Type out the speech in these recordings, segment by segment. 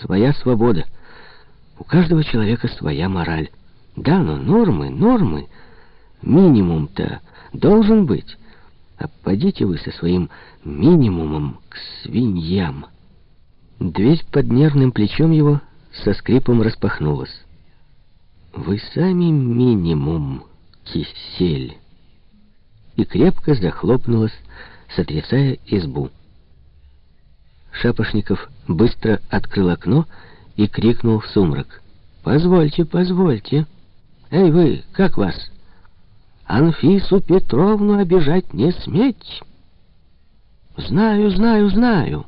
своя свобода. У каждого человека своя мораль. Да, но нормы, нормы. Минимум-то должен быть. А подите вы со своим минимумом к свиньям. Дверь под нервным плечом его со скрипом распахнулась. «Вы сами минимум, кисель!» И крепко захлопнулась, сотрясая избу. Шапошников быстро открыл окно и крикнул в сумрак. «Позвольте, позвольте! Эй вы, как вас? Анфису Петровну обижать не сметь!» «Знаю, знаю, знаю!»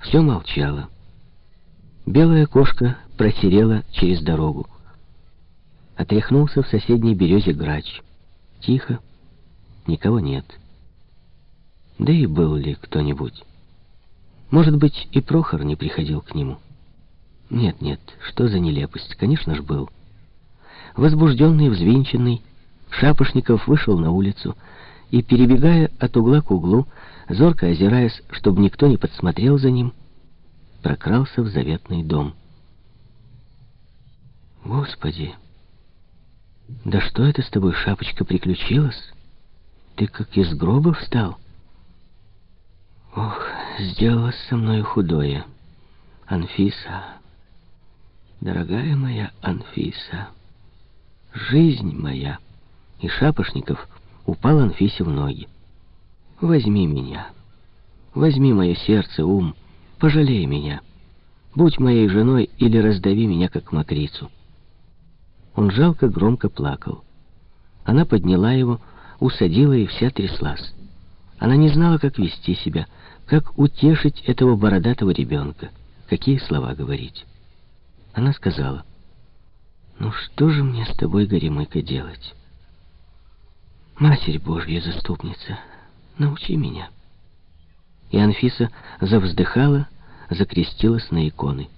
Все молчало. Белая кошка просерела через дорогу. Отряхнулся в соседней березе грач. Тихо, никого нет. Да и был ли кто-нибудь? Может быть, и Прохор не приходил к нему. Нет, нет, что за нелепость, конечно ж был. Возбужденный, взвинченный, Шапошников вышел на улицу и, перебегая от угла к углу, зорко озираясь, чтобы никто не подсмотрел за ним, прокрался в заветный дом. Господи! Да что это с тобой, шапочка, приключилось? Ты как из гроба встал? Ох, сделалось со мной худое. Анфиса, дорогая моя Анфиса, жизнь моя. И Шапошников упал Анфисе в ноги. Возьми меня, возьми мое сердце, ум, пожалей меня. Будь моей женой или раздави меня, как мокрицу. Он жалко громко плакал. Она подняла его, усадила и вся тряслась. Она не знала, как вести себя, как утешить этого бородатого ребенка, какие слова говорить. Она сказала, «Ну что же мне с тобой, Горемыка, делать? Матерь Божья заступница, научи меня». И Анфиса завздыхала, закрестилась на иконы.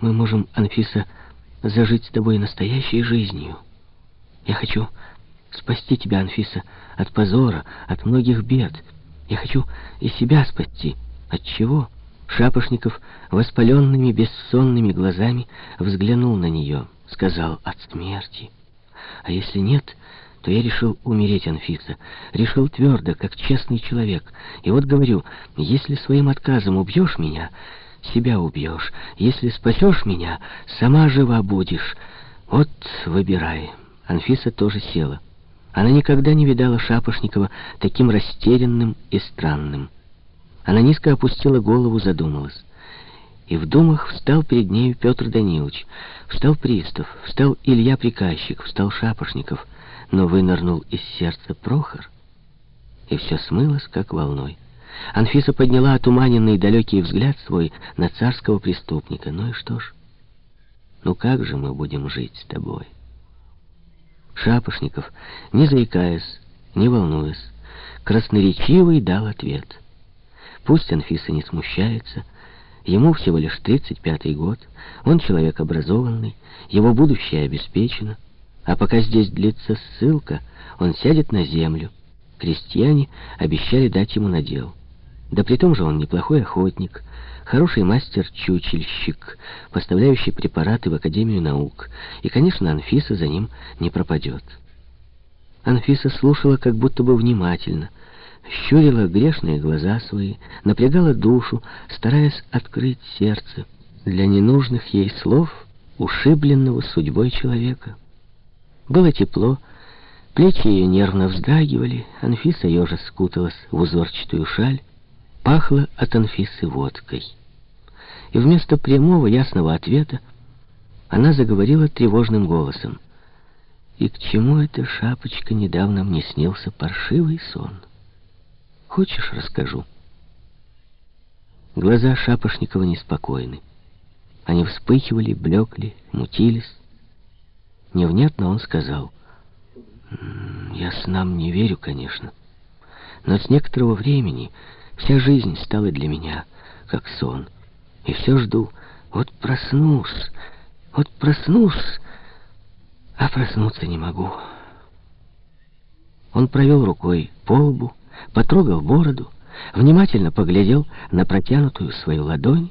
«Мы можем, Анфиса, зажить с тобой настоящей жизнью. Я хочу спасти тебя, Анфиса, от позора, от многих бед. Я хочу и себя спасти. От чего?» Шапошников воспаленными бессонными глазами взглянул на нее, сказал «от смерти». «А если нет, то я решил умереть, Анфиса. Решил твердо, как честный человек. И вот говорю, если своим отказом убьешь меня, себя убьешь. Если спасешь меня, сама жива будешь. Вот выбирай». Анфиса тоже села. Она никогда не видала Шапошникова таким растерянным и странным. Она низко опустила голову, задумалась. И в думах встал перед нею Петр Данилович, встал Пристав, встал Илья Приказчик, встал Шапошников, но вынырнул из сердца Прохор, и все смылось, как волной. Анфиса подняла отуманенный далекий взгляд свой на царского преступника. Ну и что ж? Ну как же мы будем жить с тобой? Шапошников, не заикаясь, не волнуясь, красноречивый дал ответ — Пусть Анфиса не смущается. Ему всего лишь 35-й год. Он человек образованный, его будущее обеспечено. А пока здесь длится ссылка, он сядет на землю. Крестьяне обещали дать ему надел. Да при том же он неплохой охотник, хороший мастер-чучельщик, поставляющий препараты в Академию наук. И, конечно, Анфиса за ним не пропадет. Анфиса слушала как будто бы внимательно — щурила грешные глаза свои, напрягала душу, стараясь открыть сердце для ненужных ей слов ушибленного судьбой человека. Было тепло, плечи ее нервно вздрагивали, Анфиса ежа скуталась в узорчатую шаль, пахло от Анфисы водкой. И вместо прямого ясного ответа она заговорила тревожным голосом. «И к чему эта шапочка недавно мне снился паршивый сон?» Хочешь, расскажу?» Глаза Шапошникова неспокойны. Они вспыхивали, блекли, мутились. Невнятно он сказал. «Я снам не верю, конечно. Но с некоторого времени вся жизнь стала для меня как сон. И все жду. Вот проснусь, вот проснусь, а проснуться не могу». Он провел рукой по лбу, потрогал бороду, внимательно поглядел на протянутую свою ладонь